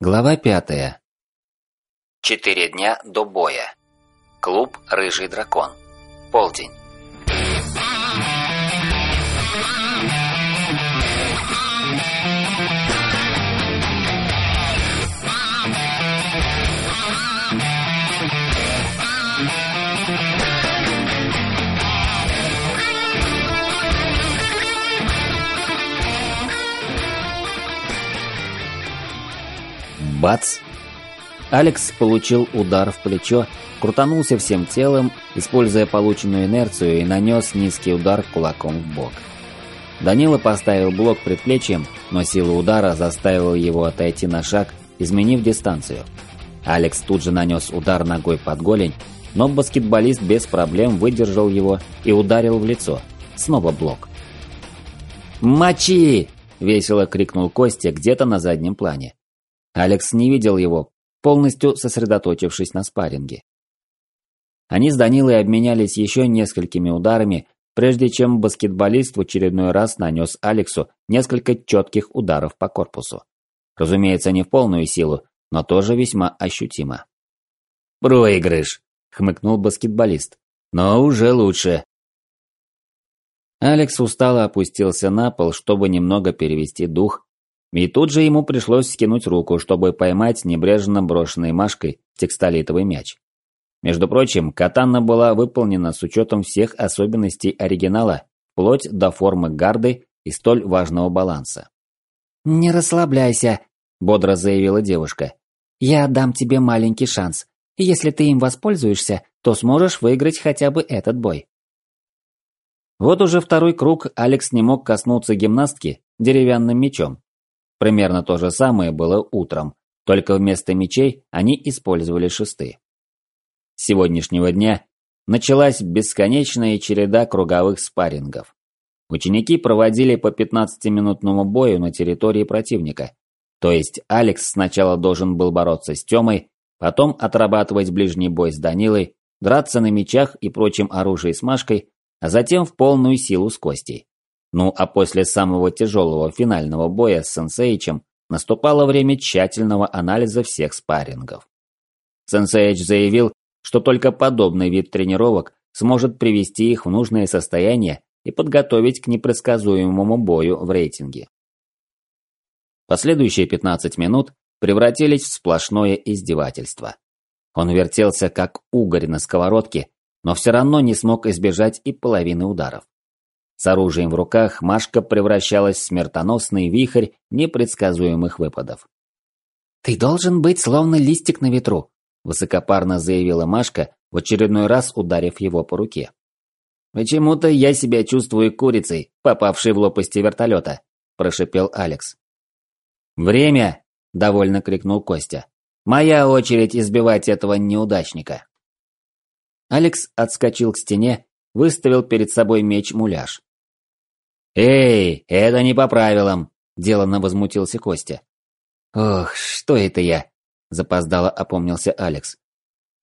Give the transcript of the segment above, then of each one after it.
Глава пятая. Четыре дня до боя. Клуб «Рыжий дракон». Полдень. Бац! Алекс получил удар в плечо, крутанулся всем телом, используя полученную инерцию и нанес низкий удар кулаком в бок. Данила поставил блок предплечьем, но сила удара заставила его отойти на шаг, изменив дистанцию. Алекс тут же нанес удар ногой под голень, но баскетболист без проблем выдержал его и ударил в лицо. Снова блок. «Мочи!» – весело крикнул Костя где-то на заднем плане. Алекс не видел его, полностью сосредоточившись на спарринге. Они с Данилой обменялись еще несколькими ударами, прежде чем баскетболист в очередной раз нанес Алексу несколько четких ударов по корпусу. Разумеется, не в полную силу, но тоже весьма ощутимо. «Проигрыш!» – хмыкнул баскетболист. «Но уже лучше!» Алекс устало опустился на пол, чтобы немного перевести дух и тут же ему пришлось скинуть руку, чтобы поймать небрежно брошенный Машкой текстолитовый мяч. Между прочим, катана была выполнена с учетом всех особенностей оригинала, вплоть до формы гарды и столь важного баланса. «Не расслабляйся», – бодро заявила девушка. «Я дам тебе маленький шанс, если ты им воспользуешься, то сможешь выиграть хотя бы этот бой». Вот уже второй круг Алекс не мог коснуться гимнастки деревянным мячом, Примерно то же самое было утром, только вместо мечей они использовали шесты. С сегодняшнего дня началась бесконечная череда круговых спаррингов. Ученики проводили по 15-минутному бою на территории противника. То есть Алекс сначала должен был бороться с Тёмой, потом отрабатывать ближний бой с Данилой, драться на мечах и прочим оружием с Машкой, а затем в полную силу с Костей. Ну а после самого тяжелого финального боя с Сенсеичем наступало время тщательного анализа всех спаррингов. Сенсеич заявил, что только подобный вид тренировок сможет привести их в нужное состояние и подготовить к непредсказуемому бою в рейтинге. Последующие 15 минут превратились в сплошное издевательство. Он вертелся как угорь на сковородке, но все равно не смог избежать и половины ударов. С оружием в руках Машка превращалась в смертоносный вихрь непредсказуемых выпадов. «Ты должен быть словно листик на ветру», – высокопарно заявила Машка, в очередной раз ударив его по руке. «Почему-то я себя чувствую курицей, попавшей в лопасти вертолета», – прошипел Алекс. «Время!» – довольно крикнул Костя. «Моя очередь избивать этого неудачника». Алекс отскочил к стене, выставил перед собой меч-муляж. «Эй, это не по правилам!» – деланно возмутился Костя. «Ох, что это я?» – запоздало опомнился Алекс.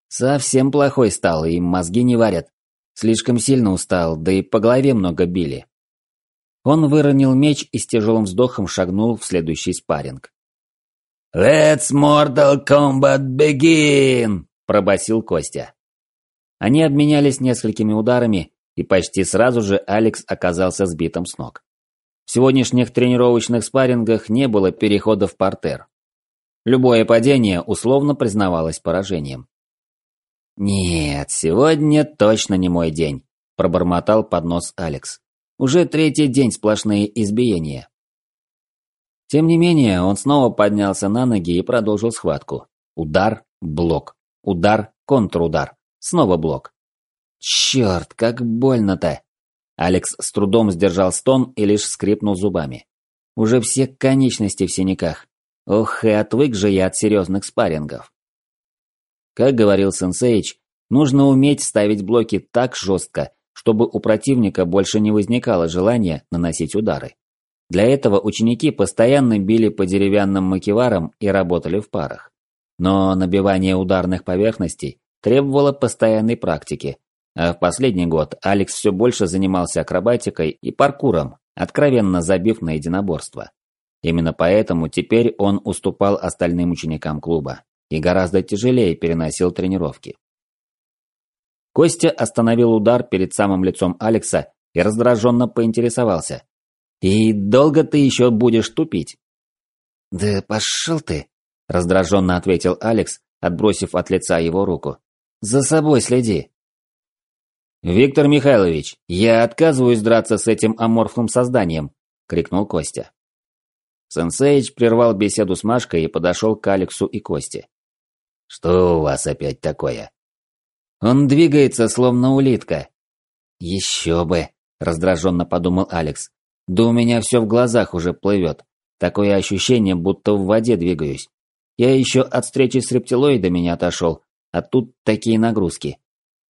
«Совсем плохой стал, и мозги не варят. Слишком сильно устал, да и по голове много били». Он выронил меч и с тяжелым вздохом шагнул в следующий спарринг. «Let's Mortal Kombat begin!» – пробасил Костя. Они обменялись несколькими ударами, и почти сразу же Алекс оказался сбитым с ног. В сегодняшних тренировочных спаррингах не было перехода в портер. Любое падение условно признавалось поражением. «Нет, сегодня точно не мой день», – пробормотал под нос Алекс. «Уже третий день сплошные избиения». Тем не менее, он снова поднялся на ноги и продолжил схватку. Удар, блок. Удар, контрудар. Снова блок. Черт, как больно-то! Алекс с трудом сдержал стон и лишь скрипнул зубами. Уже все конечности в синяках. Ох, и отвык же я от серьезных спаррингов. Как говорил Сенсейч, нужно уметь ставить блоки так жестко, чтобы у противника больше не возникало желания наносить удары. Для этого ученики постоянно били по деревянным макеварам и работали в парах. Но набивание ударных поверхностей требовало постоянной практики, а в последний год Алекс все больше занимался акробатикой и паркуром, откровенно забив на единоборство. Именно поэтому теперь он уступал остальным ученикам клуба и гораздо тяжелее переносил тренировки. Костя остановил удар перед самым лицом Алекса и раздраженно поинтересовался. «И долго ты еще будешь тупить?» «Да пошел ты!» – раздраженно ответил Алекс, отбросив от лица его руку. «За собой следи!» «Виктор Михайлович, я отказываюсь драться с этим аморфным созданием!» – крикнул Костя. Сенсейч прервал беседу с Машкой и подошел к Алексу и Косте. «Что у вас опять такое?» «Он двигается, словно улитка». «Еще бы!» – раздраженно подумал Алекс. «Да у меня все в глазах уже плывет. Такое ощущение, будто в воде двигаюсь. Я еще от встречи с рептилоидами не отошел, а тут такие нагрузки.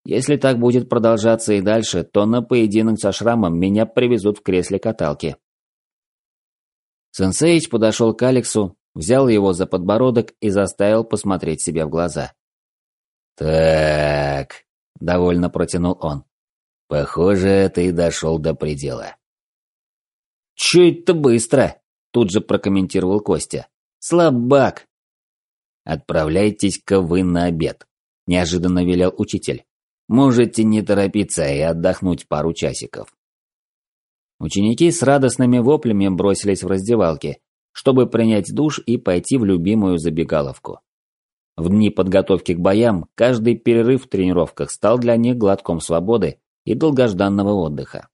Если так будет продолжаться и дальше, то на поединок со шрамом меня привезут в кресле каталки. Сенсеич подошел к Алексу, взял его за подбородок и заставил посмотреть себе в глаза. «Так», — довольно протянул он, — «похоже, ты дошел до предела». «Чё это быстро?» — тут же прокомментировал Костя. «Слабак!» «Отправляйтесь-ка вы на обед», – неожиданно велел учитель. «Можете не торопиться и отдохнуть пару часиков». Ученики с радостными воплями бросились в раздевалки, чтобы принять душ и пойти в любимую забегаловку. В дни подготовки к боям каждый перерыв в тренировках стал для них глотком свободы и долгожданного отдыха.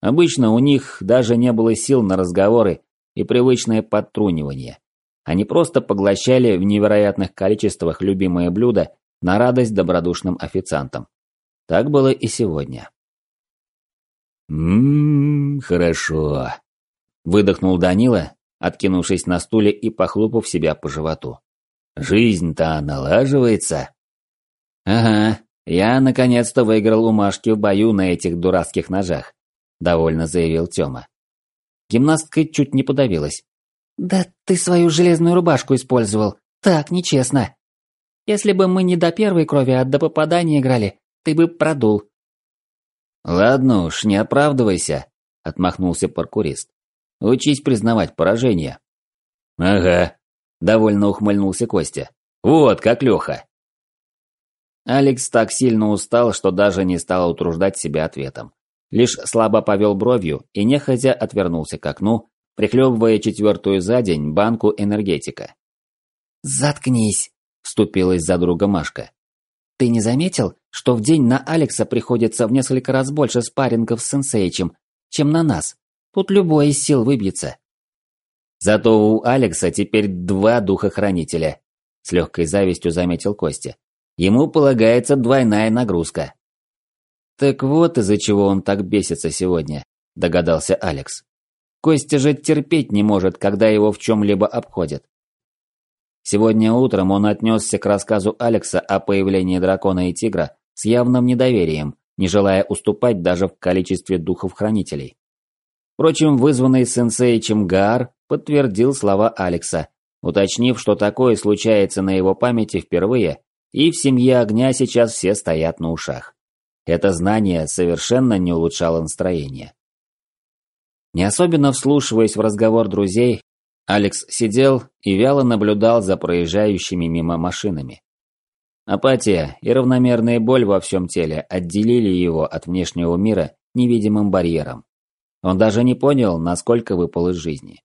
Обычно у них даже не было сил на разговоры и привычное подтрунивание. Они просто поглощали в невероятных количествах любимые блюда на радость добродушным официантам. Так было и сегодня. «Ммм, хорошо», – выдохнул Данила, откинувшись на стуле и похлопав себя по животу. «Жизнь-то налаживается». «Ага, я наконец-то выиграл у Машки в бою на этих дурацких ножах», – довольно заявил Тёма. Гимнастка чуть не подавилась. «Да ты свою железную рубашку использовал. Так нечестно. Если бы мы не до первой крови, а до попадания играли, ты бы продул». «Ладно уж, не оправдывайся», – отмахнулся паркурист. «Учись признавать поражение». «Ага», – довольно ухмыльнулся Костя. «Вот как Леха». Алекс так сильно устал, что даже не стал утруждать себя ответом. Лишь слабо повел бровью и нехотя отвернулся к окну, прихлебывая четвертую за день банку энергетика. «Заткнись!» – вступилась за друга Машка. «Ты не заметил, что в день на Алекса приходится в несколько раз больше спаррингов с сенсеичем, чем на нас? Тут любой из сил выбьется». «Зато у Алекса теперь два духохранителя», – с легкой завистью заметил Костя. «Ему полагается двойная нагрузка». «Так вот из-за чего он так бесится сегодня», – догадался Алекс. Костя же терпеть не может, когда его в чем-либо обходят. Сегодня утром он отнесся к рассказу Алекса о появлении дракона и тигра с явным недоверием, не желая уступать даже в количестве духов-хранителей. Впрочем, вызванный сенсеичем Гаар подтвердил слова Алекса, уточнив, что такое случается на его памяти впервые, и в семье огня сейчас все стоят на ушах. Это знание совершенно не улучшало настроение. Не особенно вслушиваясь в разговор друзей, Алекс сидел и вяло наблюдал за проезжающими мимо машинами. Апатия и равномерная боль во всем теле отделили его от внешнего мира невидимым барьером. Он даже не понял, насколько выпал из жизни.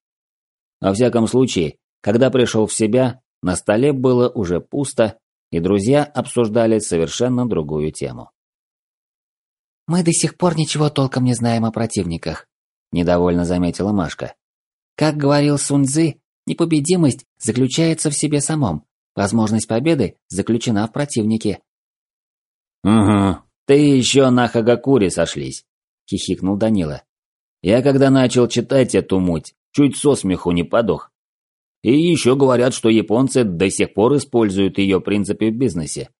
Во всяком случае, когда пришел в себя, на столе было уже пусто, и друзья обсуждали совершенно другую тему. «Мы до сих пор ничего толком не знаем о противниках», – недовольно заметила Машка. «Как говорил Сунь Цзы, непобедимость заключается в себе самом. Возможность победы заключена в противнике». «Угу, ты еще на Хагакуре сошлись», – хихикнул Данила. «Я когда начал читать эту муть, чуть со смеху не подох. И еще говорят, что японцы до сих пор используют ее принципы в бизнесе.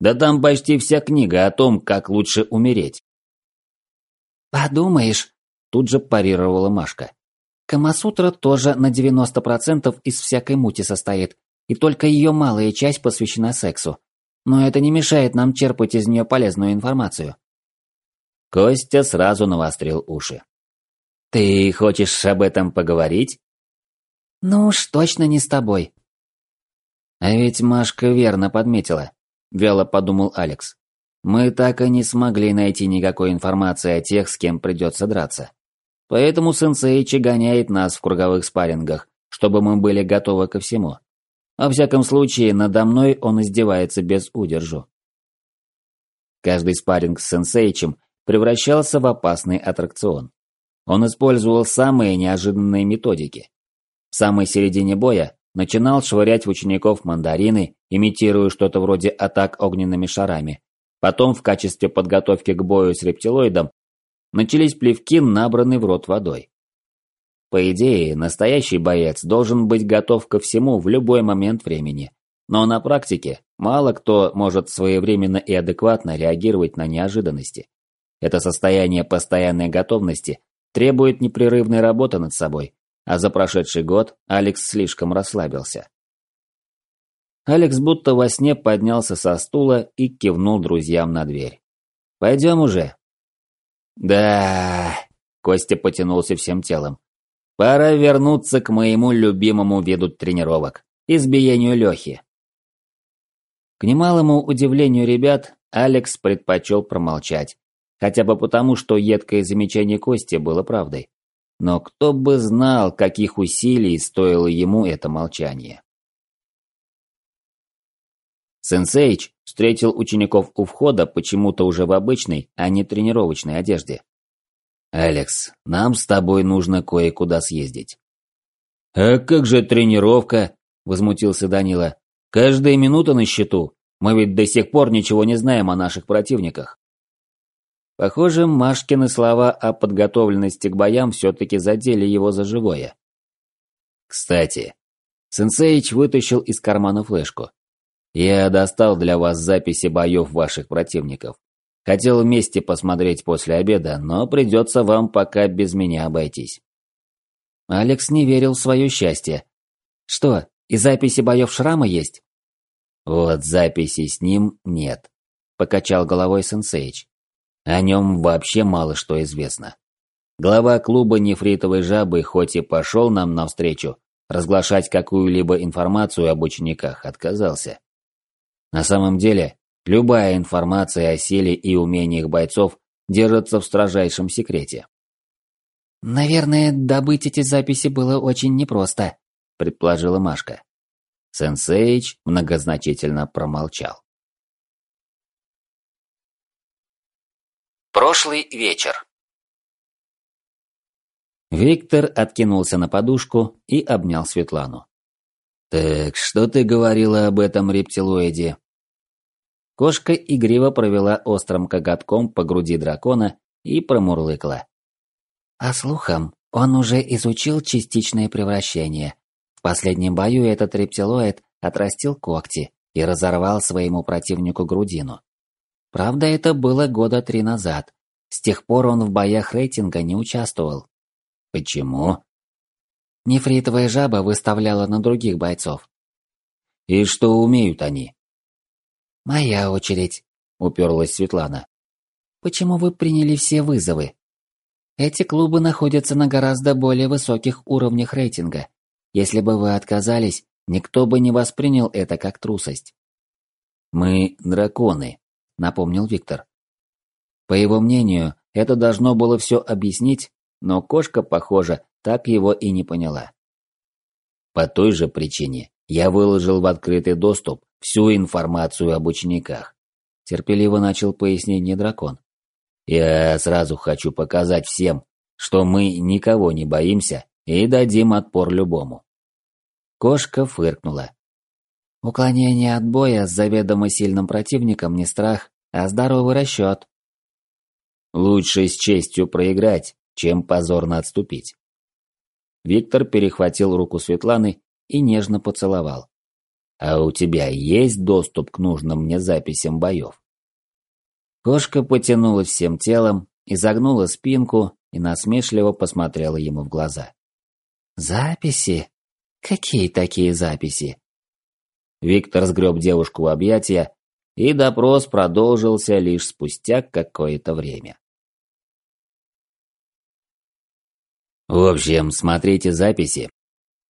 Да там почти вся книга о том, как лучше умереть». «Подумаешь, Тут же парировала Машка. Камасутра тоже на 90% из всякой мути состоит, и только ее малая часть посвящена сексу. Но это не мешает нам черпать из нее полезную информацию. Костя сразу навострил уши. «Ты хочешь об этом поговорить?» Ну уж точно не с тобой. А ведь Машка верно подметила, вяло подумал Алекс. Мы так и не смогли найти никакой информации о тех, с кем придется драться. Поэтому сенсей гоняет нас в круговых спаррингах, чтобы мы были готовы ко всему. Во всяком случае, надо мной он издевается без удержу. Каждый спарринг с сенсейчем превращался в опасный аттракцион. Он использовал самые неожиданные методики. В самой середине боя начинал швырять в учеников мандарины, имитируя что-то вроде атак огненными шарами. Потом в качестве подготовки к бою с рептилоидом начались плевки, набранные в рот водой. По идее, настоящий боец должен быть готов ко всему в любой момент времени. Но на практике мало кто может своевременно и адекватно реагировать на неожиданности. Это состояние постоянной готовности требует непрерывной работы над собой, а за прошедший год Алекс слишком расслабился. Алекс будто во сне поднялся со стула и кивнул друзьям на дверь. «Пойдем уже». «Да...» – Костя потянулся всем телом. «Пора вернуться к моему любимому виду тренировок – избиению Лехи». К немалому удивлению ребят, Алекс предпочел промолчать, хотя бы потому, что едкое замечание Кости было правдой. Но кто бы знал, каких усилий стоило ему это молчание. Сенсейч встретил учеников у входа почему-то уже в обычной, а не тренировочной одежде. «Алекс, нам с тобой нужно кое-куда съездить». «А как же тренировка?» – возмутился Данила. «Каждая минута на счету. Мы ведь до сих пор ничего не знаем о наших противниках». Похоже, Машкины слова о подготовленности к боям все-таки задели его за живое. «Кстати», Сенсейч вытащил из кармана флешку. «Я достал для вас записи боев ваших противников. Хотел вместе посмотреть после обеда, но придется вам пока без меня обойтись». Алекс не верил в свое счастье. «Что, и записи боев Шрама есть?» «Вот записи с ним нет», – покачал головой Сенсейч. О нем вообще мало что известно. Глава клуба нефритовой жабы хоть и пошел нам навстречу, разглашать какую-либо информацию об учениках отказался. На самом деле, любая информация о силе и умениях бойцов держится в строжайшем секрете. «Наверное, добыть эти записи было очень непросто», – предположила Машка. Сенсейч многозначительно промолчал. Прошлый вечер. Виктор откинулся на подушку и обнял Светлану. «Так что ты говорила об этом рептилоиде?» Кошка игриво провела острым коготком по груди дракона и промурлыкала. «По слухам, он уже изучил частичное превращение. В последнем бою этот рептилоид отрастил когти и разорвал своему противнику грудину. Правда, это было года три назад. С тех пор он в боях рейтинга не участвовал. Почему? Нефритовая жаба выставляла на других бойцов. И что умеют они? Моя очередь, уперлась Светлана. Почему вы приняли все вызовы? Эти клубы находятся на гораздо более высоких уровнях рейтинга. Если бы вы отказались, никто бы не воспринял это как трусость. Мы драконы, напомнил Виктор. По его мнению, это должно было все объяснить, но кошка, похоже, так его и не поняла. По той же причине я выложил в открытый доступ всю информацию об учениках. Терпеливо начал пояснение дракон. Я сразу хочу показать всем, что мы никого не боимся и дадим отпор любому. Кошка фыркнула. Уклонение от боя с заведомо сильным противником не страх, а здоровый расчет. Лучше с честью проиграть, чем позорно отступить. Виктор перехватил руку Светланы и нежно поцеловал. «А у тебя есть доступ к нужным мне записям боев?» Кошка потянулась всем телом, изогнула спинку и насмешливо посмотрела ему в глаза. «Записи? Какие такие записи?» Виктор сгреб девушку в объятия, и допрос продолжился лишь спустя какое-то время. В общем, смотрите записи.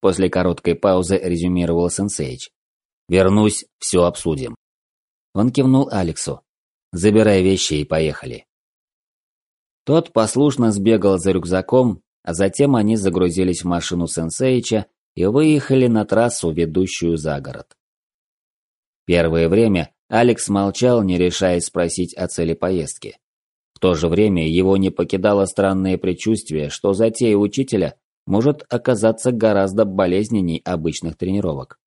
после короткой паузы резюмировал Сенсейч. «Вернусь, все обсудим». Он кивнул Алексу. «Забирай вещи и поехали». Тот послушно сбегал за рюкзаком, а затем они загрузились в машину Сенсейча и выехали на трассу, ведущую за город. Первое время Алекс молчал, не решаясь спросить о цели поездки. В то же время его не покидало странное предчувствие, что затея учителя может оказаться гораздо болезненней обычных тренировок.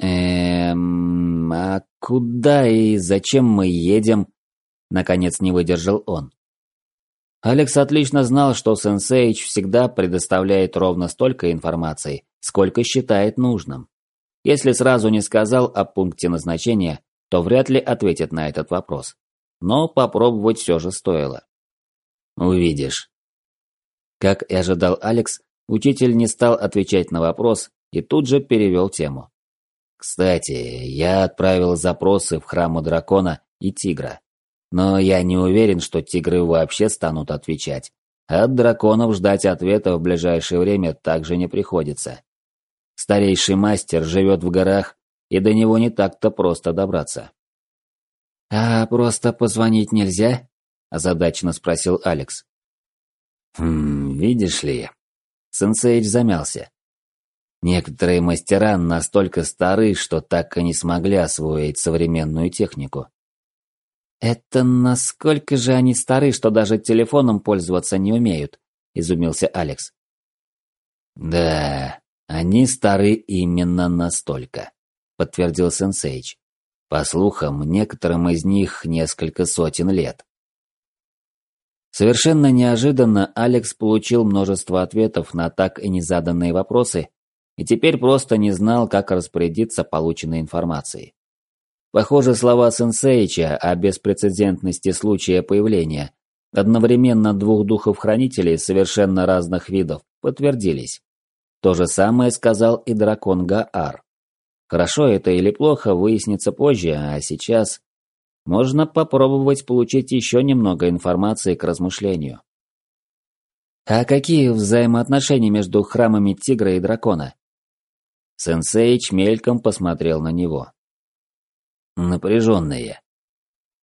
«Эм, а куда и зачем мы едем?» Наконец не выдержал он. Алекс отлично знал, что Сенсейч всегда предоставляет ровно столько информации, сколько считает нужным. Если сразу не сказал о пункте назначения, то вряд ли ответит на этот вопрос. Но попробовать все же стоило. «Увидишь». Как и ожидал Алекс, учитель не стал отвечать на вопрос и тут же перевел тему. «Кстати, я отправил запросы в храмы дракона и тигра. Но я не уверен, что тигры вообще станут отвечать. От драконов ждать ответа в ближайшее время также не приходится. Старейший мастер живет в горах, и до него не так-то просто добраться. «А просто позвонить нельзя?» – озадаченно спросил Алекс. «Хм, видишь ли...» Сенсейч замялся. Некоторые мастера настолько стары, что так и не смогли освоить современную технику. «Это насколько же они стары, что даже телефоном пользоваться не умеют?» – изумился Алекс. «Да, они стары именно настолько», – подтвердил Сенсейч. «По слухам, некоторым из них несколько сотен лет». Совершенно неожиданно Алекс получил множество ответов на так и незаданные вопросы и теперь просто не знал, как распорядиться полученной информацией. Похоже, слова Сенсеича о беспрецедентности случая появления одновременно двух духов-хранителей совершенно разных видов подтвердились. То же самое сказал и дракон Гаар. Хорошо это или плохо выяснится позже, а сейчас можно попробовать получить еще немного информации к размышлению. А какие взаимоотношения между храмами тигра и дракона? Сенсейч мельком посмотрел на него напряженные.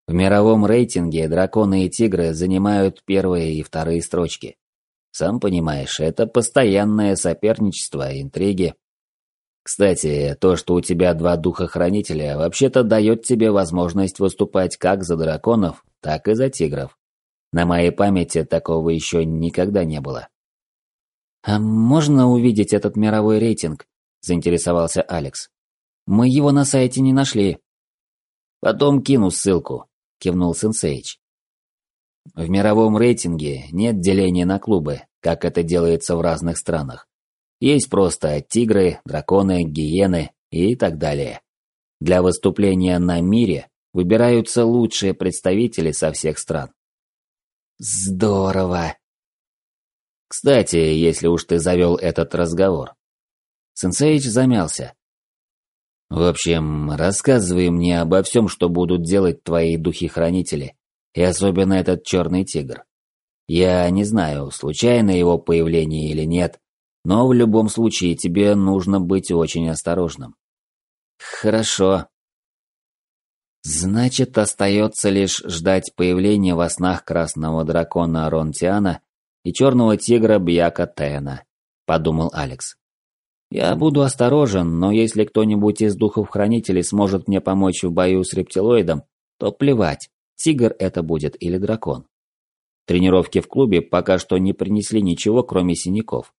В мировом рейтинге драконы и тигры занимают первые и вторые строчки. Сам понимаешь, это постоянное соперничество, интриги. Кстати, то, что у тебя два духа-хранителя, вообще-то дает тебе возможность выступать как за драконов, так и за тигров. На моей памяти такого еще никогда не было. «А можно увидеть этот мировой рейтинг?» – заинтересовался Алекс. «Мы его на сайте не нашли». Потом кину ссылку, кивнул Сенсейч. В мировом рейтинге нет деления на клубы, как это делается в разных странах. Есть просто тигры, драконы, гиены и так далее. Для выступления на мире выбираются лучшие представители со всех стран. Здорово. Кстати, если уж ты завел этот разговор. Сенсейч замялся. В общем, рассказывай мне обо всем, что будут делать твои духи-хранители, и особенно этот черный тигр. Я не знаю, случайно его появление или нет, но в любом случае тебе нужно быть очень осторожным. Хорошо. Значит, остается лишь ждать появления во снах красного дракона Ронтиана и черного тигра Бьяка Тена, подумал Алекс. Я буду осторожен, но если кто-нибудь из духов-хранителей сможет мне помочь в бою с рептилоидом, то плевать, тигр это будет или дракон. Тренировки в клубе пока что не принесли ничего, кроме синяков.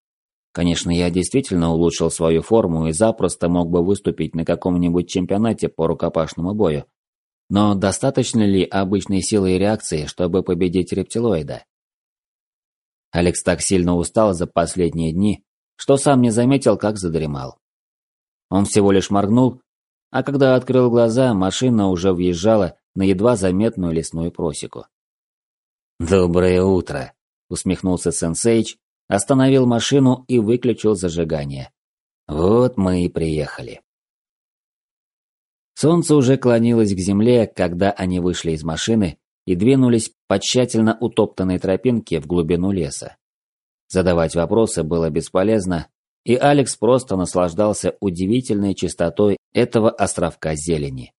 Конечно, я действительно улучшил свою форму и запросто мог бы выступить на каком-нибудь чемпионате по рукопашному бою. Но достаточно ли обычной силы и реакции, чтобы победить рептилоида? Алекс так сильно устал за последние дни, что сам не заметил, как задремал. Он всего лишь моргнул, а когда открыл глаза, машина уже въезжала на едва заметную лесную просеку. «Доброе утро!» — усмехнулся Сенсейч, остановил машину и выключил зажигание. «Вот мы и приехали». Солнце уже клонилось к земле, когда они вышли из машины и двинулись по тщательно утоптанной тропинке в глубину леса. Задавать вопросы было бесполезно, и Алекс просто наслаждался удивительной чистотой этого островка зелени.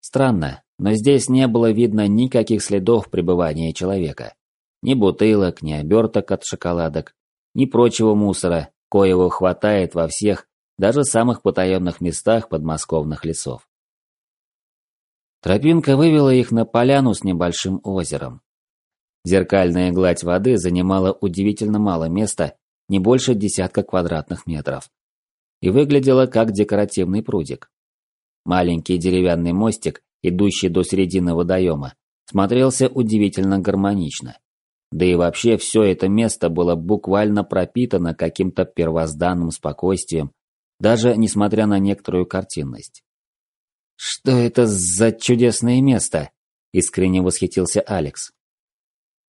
Странно, но здесь не было видно никаких следов пребывания человека. Ни бутылок, ни оберток от шоколадок, ни прочего мусора, коего хватает во всех, даже самых потаенных местах подмосковных лесов. Тропинка вывела их на поляну с небольшим озером. Зеркальная гладь воды занимала удивительно мало места, не больше десятка квадратных метров. И выглядела как декоративный прудик. Маленький деревянный мостик, идущий до середины водоема, смотрелся удивительно гармонично. Да и вообще все это место было буквально пропитано каким-то первозданным спокойствием, даже несмотря на некоторую картинность. «Что это за чудесное место?» – искренне восхитился Алекс.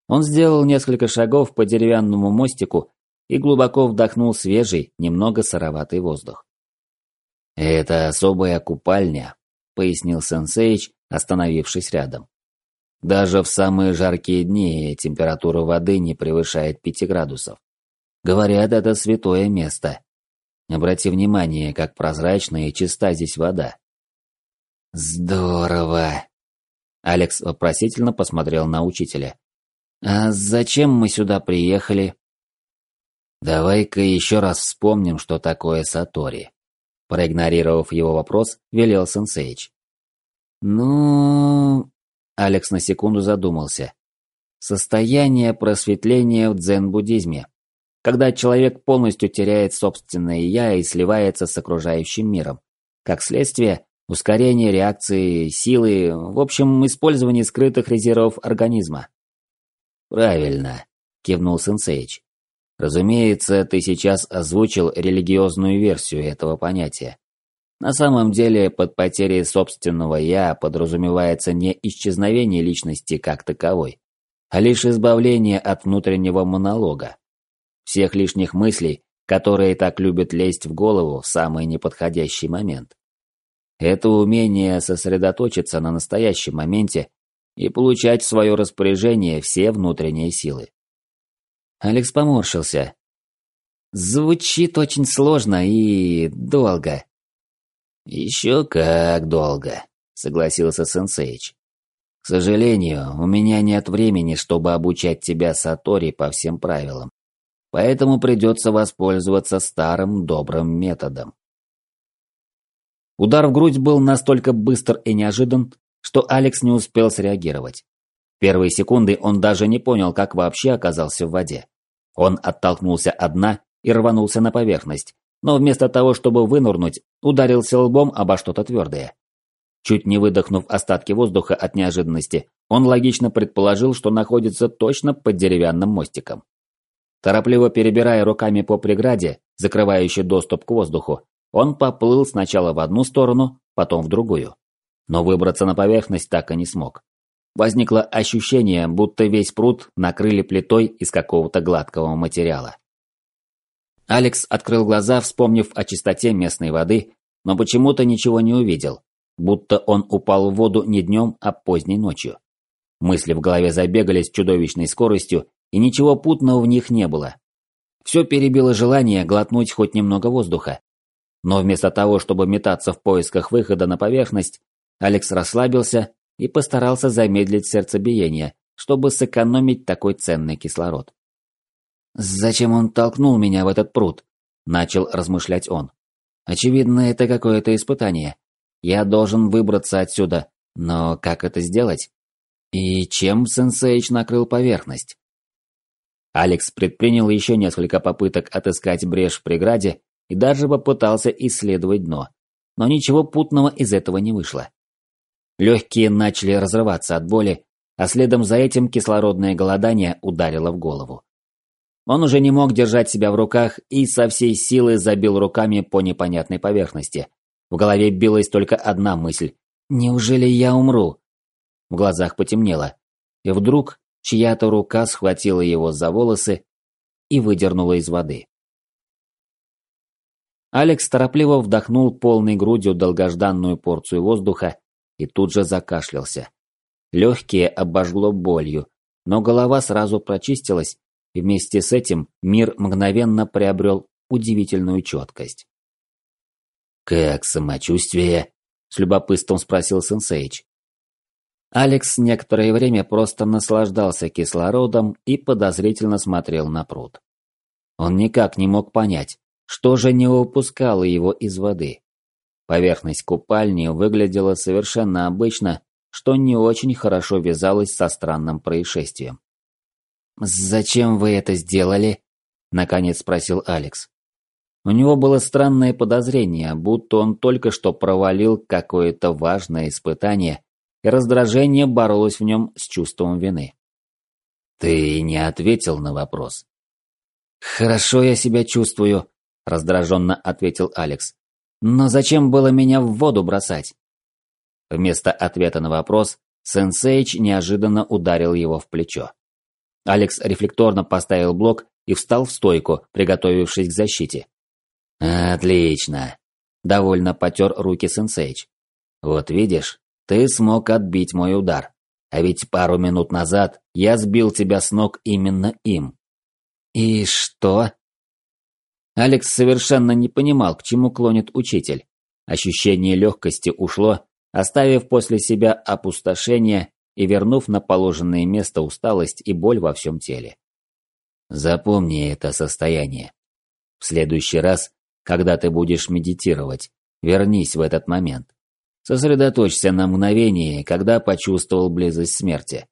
Он сделал несколько шагов по деревянному мостику и глубоко вдохнул свежий, немного сыроватый воздух. «Это особая купальня», — пояснил Сенсейч, остановившись рядом. «Даже в самые жаркие дни температура воды не превышает пяти градусов. Говорят, это святое место. Обрати внимание, как прозрачная и чиста здесь вода». «Здорово!» Алекс вопросительно посмотрел на учителя. «А зачем мы сюда приехали?» «Давай-ка еще раз вспомним, что такое Сатори», Проигнорировав его вопрос, велел Сенсейч. «Ну...» Алекс на секунду задумался. «Состояние просветления в дзен-буддизме. Когда человек полностью теряет собственное «я» и сливается с окружающим миром. Как следствие, ускорение реакции, силы, в общем, использование скрытых резервов организма». «Правильно», — кивнул Сенсейч. Разумеется, ты сейчас озвучил религиозную версию этого понятия. На самом деле, под потерей собственного «я» подразумевается не исчезновение личности как таковой, а лишь избавление от внутреннего монолога. Всех лишних мыслей, которые так любят лезть в голову в самый неподходящий момент. Это умение сосредоточиться на настоящем моменте и получать в свое распоряжение все внутренние силы. Алекс поморщился. Звучит очень сложно и долго. Еще как долго, согласился Сенсейч. К сожалению, у меня нет времени, чтобы обучать тебя Сатори по всем правилам. Поэтому придется воспользоваться старым добрым методом. Удар в грудь был настолько быстр и неожидан, что Алекс не успел среагировать. Первые секунды он даже не понял, как вообще оказался в воде. Он оттолкнулся от дна и рванулся на поверхность, но вместо того, чтобы вынурнуть, ударился лбом обо что-то твердое. Чуть не выдохнув остатки воздуха от неожиданности, он логично предположил, что находится точно под деревянным мостиком. Торопливо перебирая руками по преграде, закрывающей доступ к воздуху, он поплыл сначала в одну сторону, потом в другую. Но выбраться на поверхность так и не смог. Возникло ощущение, будто весь пруд накрыли плитой из какого-то гладкого материала. Алекс открыл глаза, вспомнив о чистоте местной воды, но почему-то ничего не увидел, будто он упал в воду не днем, а поздней ночью. Мысли в голове забегали с чудовищной скоростью, и ничего путного в них не было. Все перебило желание глотнуть хоть немного воздуха. Но вместо того, чтобы метаться в поисках выхода на поверхность, Алекс расслабился и постарался замедлить сердцебиение, чтобы сэкономить такой ценный кислород. «Зачем он толкнул меня в этот пруд?» – начал размышлять он. «Очевидно, это какое-то испытание. Я должен выбраться отсюда, но как это сделать? И чем Сенсейч накрыл поверхность?» Алекс предпринял еще несколько попыток отыскать брешь в преграде и даже попытался исследовать дно. Но ничего путного из этого не вышло. Легкие начали разрываться от боли, а следом за этим кислородное голодание ударило в голову. Он уже не мог держать себя в руках и со всей силы забил руками по непонятной поверхности. В голове билась только одна мысль «Неужели я умру?» В глазах потемнело, и вдруг чья-то рука схватила его за волосы и выдернула из воды. Алекс торопливо вдохнул полной грудью долгожданную порцию воздуха и тут же закашлялся. Легкие обожгло болью, но голова сразу прочистилась, вместе с этим мир мгновенно приобрел удивительную четкость. «Как самочувствие?» – с любопытством спросил Сенсейч. Алекс некоторое время просто наслаждался кислородом и подозрительно смотрел на пруд. Он никак не мог понять, что же не выпускало его из воды. Поверхность купальни выглядела совершенно обычно, что не очень хорошо вязалось со странным происшествием. «Зачем вы это сделали?» – наконец спросил Алекс. У него было странное подозрение, будто он только что провалил какое-то важное испытание, и раздражение боролось в нем с чувством вины. «Ты не ответил на вопрос». «Хорошо я себя чувствую», – раздраженно ответил Алекс. «Но зачем было меня в воду бросать?» Вместо ответа на вопрос, Сенсейч неожиданно ударил его в плечо. Алекс рефлекторно поставил блок и встал в стойку, приготовившись к защите. «Отлично!» – довольно потер руки Сенсейч. «Вот видишь, ты смог отбить мой удар. А ведь пару минут назад я сбил тебя с ног именно им». «И что?» Алекс совершенно не понимал, к чему клонит учитель. Ощущение легкости ушло, оставив после себя опустошение и вернув на положенное место усталость и боль во всем теле. Запомни это состояние. В следующий раз, когда ты будешь медитировать, вернись в этот момент. Сосредоточься на мгновении, когда почувствовал близость смерти.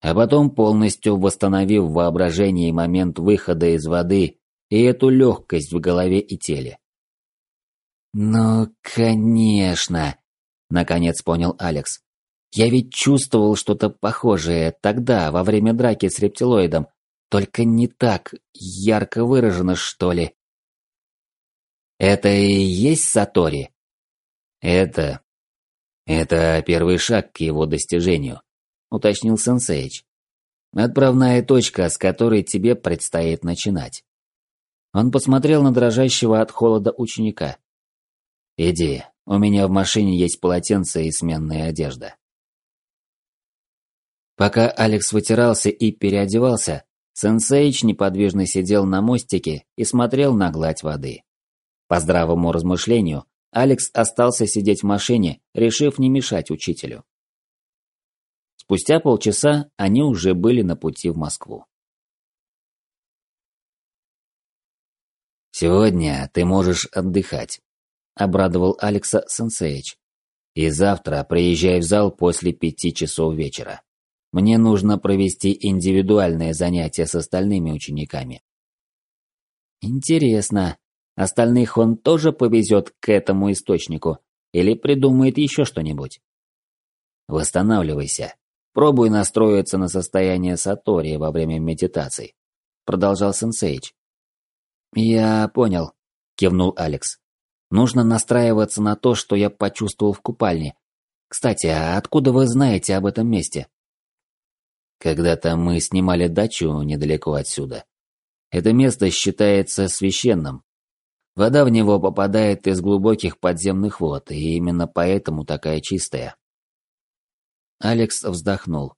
А потом полностью восстанови в воображении момент выхода из воды и эту легкость в голове и теле. «Ну, конечно!» – наконец понял Алекс. «Я ведь чувствовал что-то похожее тогда, во время драки с рептилоидом, только не так ярко выражено, что ли». «Это и есть Сатори?» «Это «Это первый шаг к его достижению», — уточнил Сенсейч. «Отправная точка, с которой тебе предстоит начинать». Он посмотрел на дрожащего от холода ученика. «Иди, у меня в машине есть полотенце и сменная одежда». Пока Алекс вытирался и переодевался, Сенсейч неподвижно сидел на мостике и смотрел на гладь воды. По здравому размышлению, Алекс остался сидеть в машине, решив не мешать учителю. Спустя полчаса они уже были на пути в Москву. «Сегодня ты можешь отдыхать», – обрадовал Алекса Сенсеич. «И завтра приезжай в зал после пяти часов вечера. Мне нужно провести индивидуальное занятие с остальными учениками». «Интересно, Остальных он тоже повезет к этому источнику или придумает еще что-нибудь. Восстанавливайся. Пробуй настроиться на состояние Сатори во время медитаций. Продолжал Сенсейч. Я понял, кивнул Алекс. Нужно настраиваться на то, что я почувствовал в купальне. Кстати, а откуда вы знаете об этом месте? Когда-то мы снимали дачу недалеко отсюда. Это место считается священным, Вода в него попадает из глубоких подземных вод, и именно поэтому такая чистая. Алекс вздохнул.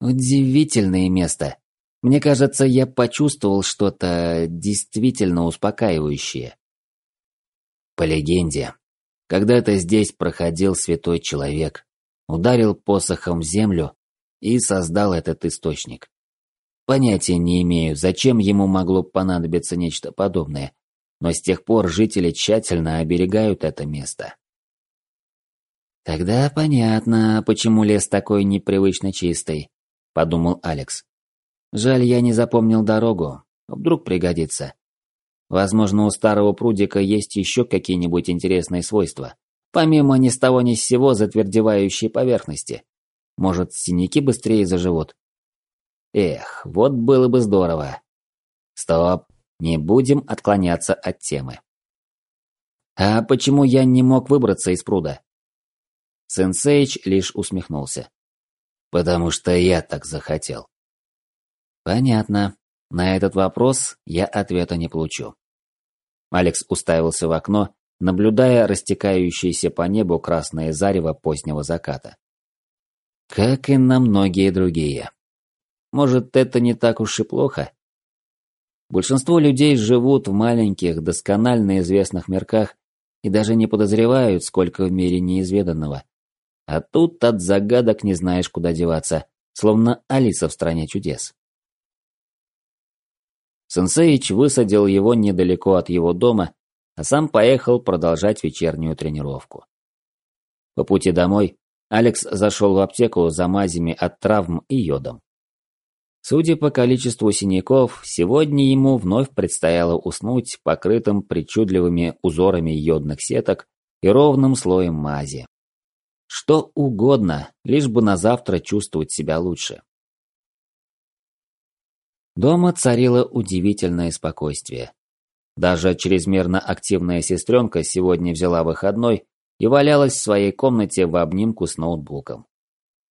Удивительное место. Мне кажется, я почувствовал что-то действительно успокаивающее. По легенде, когда-то здесь проходил святой человек, ударил посохом землю и создал этот источник. Понятия не имею, зачем ему могло понадобиться нечто подобное, но с тех пор жители тщательно оберегают это место. «Тогда понятно, почему лес такой непривычно чистый», – подумал Алекс. «Жаль, я не запомнил дорогу. Вдруг пригодится. Возможно, у старого прудика есть еще какие-нибудь интересные свойства, помимо ни с того ни с сего затвердевающей поверхности. Может, синяки быстрее заживут? Эх, вот было бы здорово. Стоп, не будем отклоняться от темы. А почему я не мог выбраться из пруда? Сенсейч лишь усмехнулся. Потому что я так захотел. Понятно. На этот вопрос я ответа не получу. Алекс уставился в окно, наблюдая растекающееся по небу красное зарево позднего заката. Как и на многие другие. Может, это не так уж и плохо? Большинство людей живут в маленьких, досконально известных мирках и даже не подозревают, сколько в мире неизведанного. А тут от загадок не знаешь, куда деваться, словно Алиса в стране чудес. Сенсеич высадил его недалеко от его дома, а сам поехал продолжать вечернюю тренировку. По пути домой Алекс зашел в аптеку за мазями от травм и йодом. Судя по количеству синяков, сегодня ему вновь предстояло уснуть покрытым причудливыми узорами йодных сеток и ровным слоем мази. Что угодно, лишь бы на завтра чувствовать себя лучше. Дома царило удивительное спокойствие. Даже чрезмерно активная сестренка сегодня взяла выходной и валялась в своей комнате в обнимку с ноутбуком.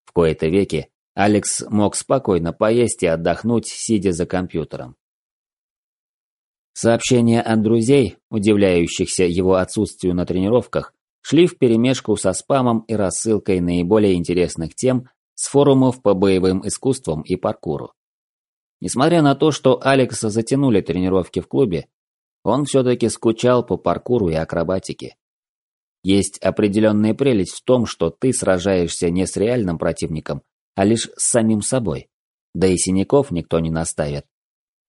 В кои-то веки Алекс мог спокойно поесть и отдохнуть, сидя за компьютером. Сообщения от друзей, удивляющихся его отсутствию на тренировках, шли вперемешку со спамом и рассылкой наиболее интересных тем с форумов по боевым искусствам и паркуру. Несмотря на то, что Алекса затянули тренировки в клубе, он все-таки скучал по паркуру и акробатике. Есть определенная прелесть в том, что ты сражаешься не с реальным противником, а лишь с самим собой. Да и синяков никто не наставит.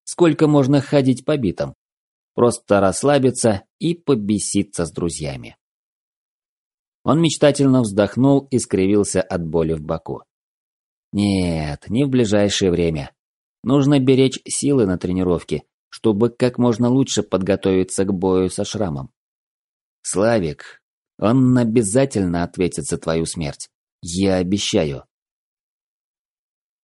Сколько можно ходить по битам? Просто расслабиться и побеситься с друзьями. Он мечтательно вздохнул и скривился от боли в боку. Нет, не в ближайшее время. Нужно беречь силы на тренировке, чтобы как можно лучше подготовиться к бою со шрамом. Славик, он обязательно ответит за твою смерть. Я обещаю.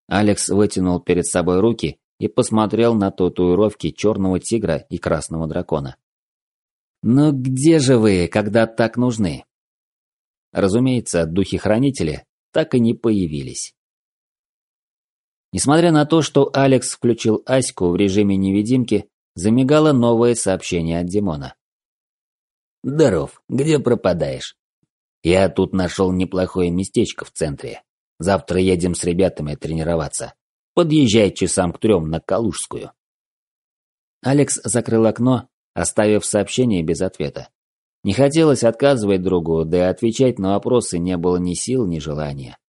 Алекс вытянул перед собой руки и посмотрел на татуировки черного тигра и красного дракона. «Но где же вы, когда так нужны?» Разумеется, духи-хранители так и не появились. Несмотря на то, что Алекс включил Аську в режиме невидимки, замигало новое сообщение от Димона. «Здоров, где пропадаешь?» «Я тут нашел неплохое местечко в центре. Завтра едем с ребятами тренироваться. Подъезжай часам к трем на Калужскую. Алекс закрыл окно, оставив сообщение без ответа. Не хотелось отказывать другу, да и отвечать на вопросы не было ни сил, ни желания.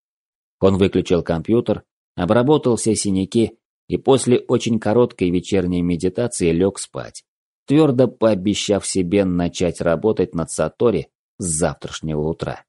Он выключил компьютер, обработал все синяки и после очень короткой вечерней медитации лег спать, твердо пообещав себе начать работать над Сатори с завтрашнего утра.